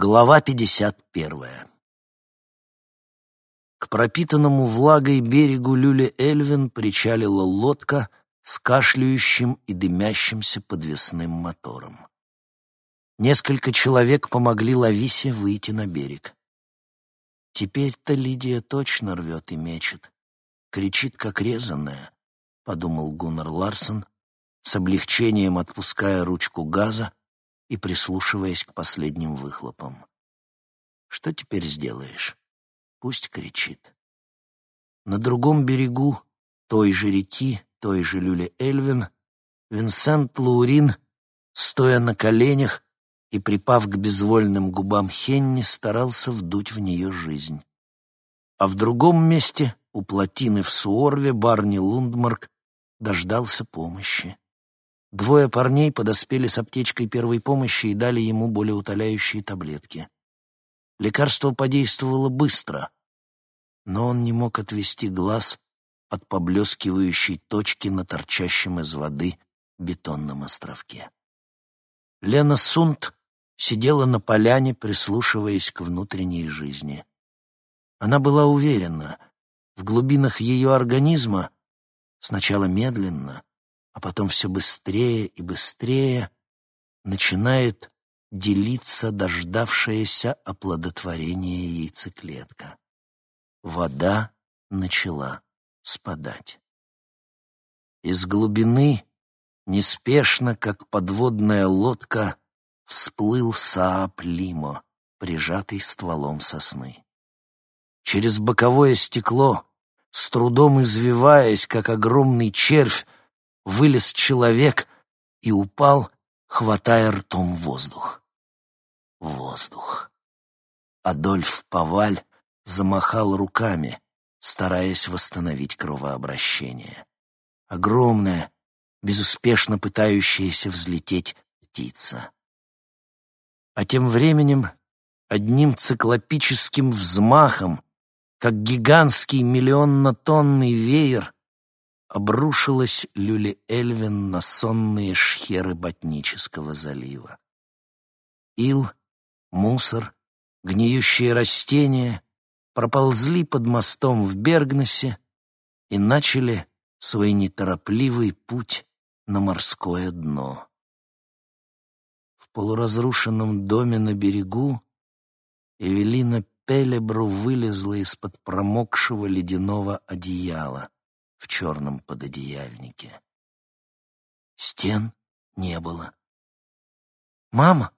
Глава 51. К пропитанному влагой берегу Люли-Эльвин причалила лодка с кашляющим и дымящимся подвесным мотором. Несколько человек помогли Лависе выйти на берег. «Теперь-то Лидия точно рвет и мечет. Кричит, как резаная», — подумал Гуннар Ларсен, с облегчением отпуская ручку газа и прислушиваясь к последним выхлопам. Что теперь сделаешь? Пусть кричит. На другом берегу той же реки, той же Люли-Эльвин, Винсент Лаурин, стоя на коленях и припав к безвольным губам Хенни, старался вдуть в нее жизнь. А в другом месте, у плотины в Суорве, Барни Лундмарк дождался помощи. Двое парней подоспели с аптечкой первой помощи и дали ему болеутоляющие таблетки. Лекарство подействовало быстро, но он не мог отвести глаз от поблескивающей точки на торчащем из воды бетонном островке. Лена Сунт сидела на поляне, прислушиваясь к внутренней жизни. Она была уверена, в глубинах ее организма, сначала медленно, а потом все быстрее и быстрее начинает делиться дождавшаяся оплодотворения яйцеклетка. Вода начала спадать. Из глубины, неспешно, как подводная лодка, всплыл Саап Лимо, прижатый стволом сосны. Через боковое стекло, с трудом извиваясь, как огромный червь, вылез человек и упал, хватая ртом воздух. Воздух. Адольф Паваль замахал руками, стараясь восстановить кровообращение. Огромная, безуспешно пытающаяся взлететь птица. А тем временем одним циклопическим взмахом, как гигантский миллионнотонный веер, обрушилась Люли-Эльвин на сонные шхеры Ботнического залива. Ил, мусор, гниющие растения проползли под мостом в Бергнесе и начали свой неторопливый путь на морское дно. В полуразрушенном доме на берегу Эвелина Пелебру вылезла из-под промокшего ледяного одеяла в черном пододеяльнике. Стен не было. «Мама!»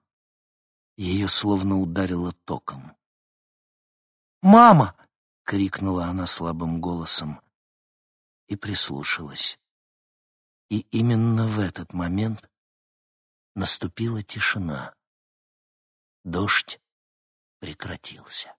Ее словно ударило током. «Мама!» — крикнула она слабым голосом и прислушалась. И именно в этот момент наступила тишина. Дождь прекратился.